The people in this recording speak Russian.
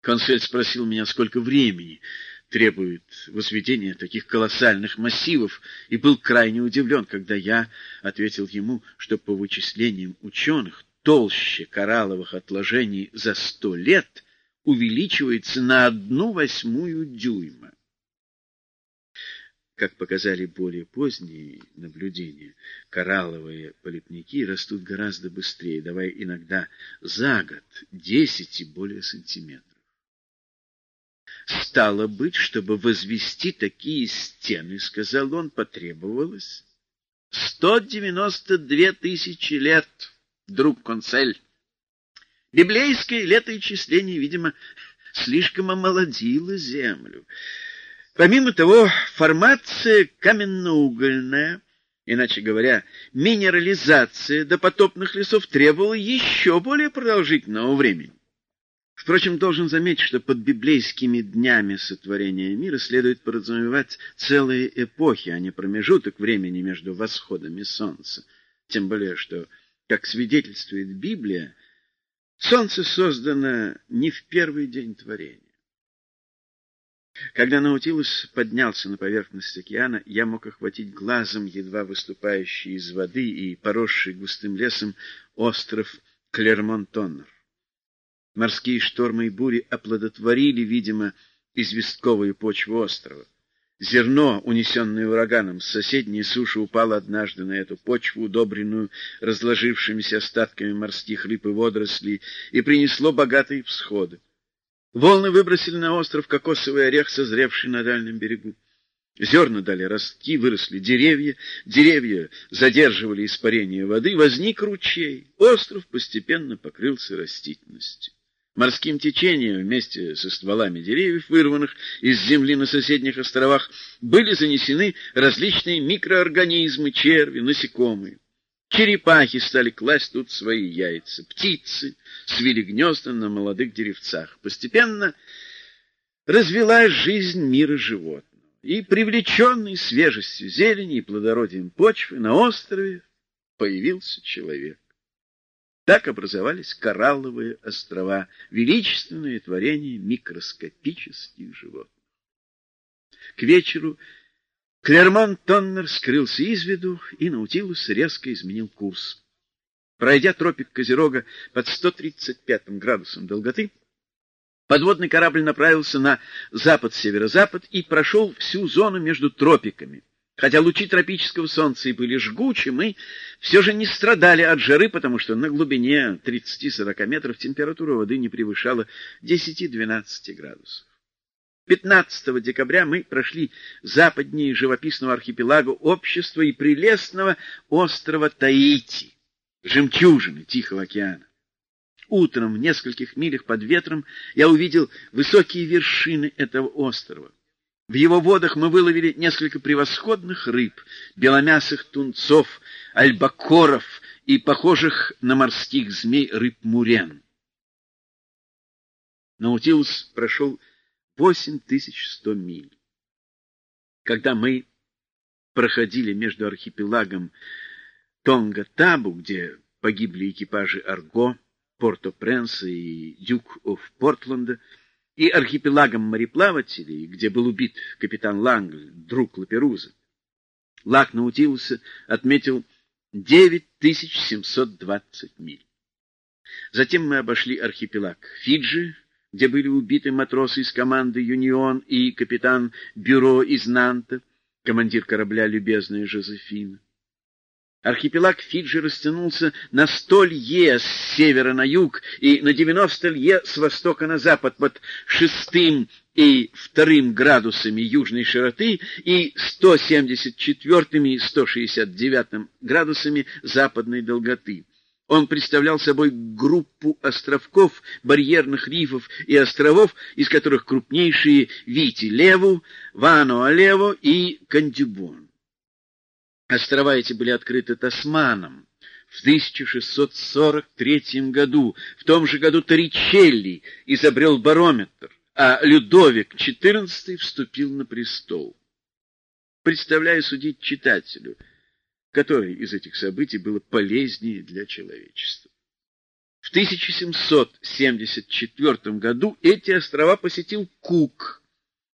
Консель спросил меня, сколько времени требует возведение таких колоссальных массивов, и был крайне удивлен, когда я ответил ему, что по вычислениям ученых толще коралловых отложений за сто лет увеличивается на одну восьмую дюйма. Как показали более поздние наблюдения, коралловые полипники растут гораздо быстрее, давая иногда за год десять и более сантиметров. Стало быть, чтобы возвести такие стены, — сказал он, — потребовалось сто девяносто две тысячи лет, друг консель. Библейское летоисчисление, видимо, слишком омолодило землю. Помимо того, формация каменноугольная, иначе говоря, минерализация допотопных лесов требовала еще более продолжительного времени. Впрочем, должен заметить, что под библейскими днями сотворения мира следует подразумевать целые эпохи, а не промежуток времени между восходами солнца. Тем более, что, как свидетельствует Библия, солнце создано не в первый день творения. Когда Наутилус поднялся на поверхность океана, я мог охватить глазом едва выступающий из воды и поросший густым лесом остров Клермонтоннер. Морские штормы и бури оплодотворили, видимо, известковую почву острова. Зерно, унесенное ураганом с соседней суши, упало однажды на эту почву, удобренную разложившимися остатками морских рыб и водорослей, и принесло богатые всходы. Волны выбросили на остров кокосовый орех, созревший на дальнем берегу. Зерна дали ростки, выросли деревья, деревья задерживали испарение воды, возник ручей. Остров постепенно покрылся растительностью. Морским течением вместе со стволами деревьев, вырванных из земли на соседних островах, были занесены различные микроорганизмы, черви, насекомые. Черепахи стали класть тут свои яйца, птицы свили гнезда на молодых деревцах. Постепенно развилась жизнь мира животных. И, привлеченный свежестью зелени и плодородием почвы, на острове появился человек. Так образовались коралловые острова, величественные творения микроскопических животных. К вечеру Клермон-Тоннер скрылся из виду, и Наутилус резко изменил курс. Пройдя тропик Козерога под 135 градусом долготы, подводный корабль направился на запад-северо-запад и прошел всю зону между тропиками. Хотя лучи тропического солнца и были жгучи, мы все же не страдали от жары, потому что на глубине 30-40 метров температура воды не превышала 10-12 градусов. 15 декабря мы прошли западнее живописного архипелага общества и прелестного острова Таити, жемчужины Тихого океана. Утром в нескольких милях под ветром я увидел высокие вершины этого острова. В его водах мы выловили несколько превосходных рыб, беломясых тунцов, альбакоров и похожих на морских змей рыб-мурен. Наутилус прошел 8100 миль. Когда мы проходили между архипелагом Тонга-Табу, где погибли экипажи Арго, Порто-Пренса и Дюк оф Портленда, и архипелагом мореплавателей, где был убит капитан Лангль, друг Лаперуза. Лак Наутилуса отметил 9720 миль. Затем мы обошли архипелаг Фиджи, где были убиты матросы из команды «Юнион» и капитан бюро из Нанта, командир корабля «Любезная Жозефина». Архипелаг Фиджи растянулся на сто лье с севера на юг и на девяносто лье с востока на запад под шестым и вторым градусами южной широты и 174 и 169 градусами западной долготы. Он представлял собой группу островков, барьерных рифов и островов, из которых крупнейшие Вити-Леву, Вано-Алево и Кандюбон. Острова эти были открыты Тасманом в 1643 году. В том же году Торричелли изобрел барометр, а Людовик XIV вступил на престол. Представляю судить читателю, которое из этих событий было полезнее для человечества. В 1774 году эти острова посетил Кук,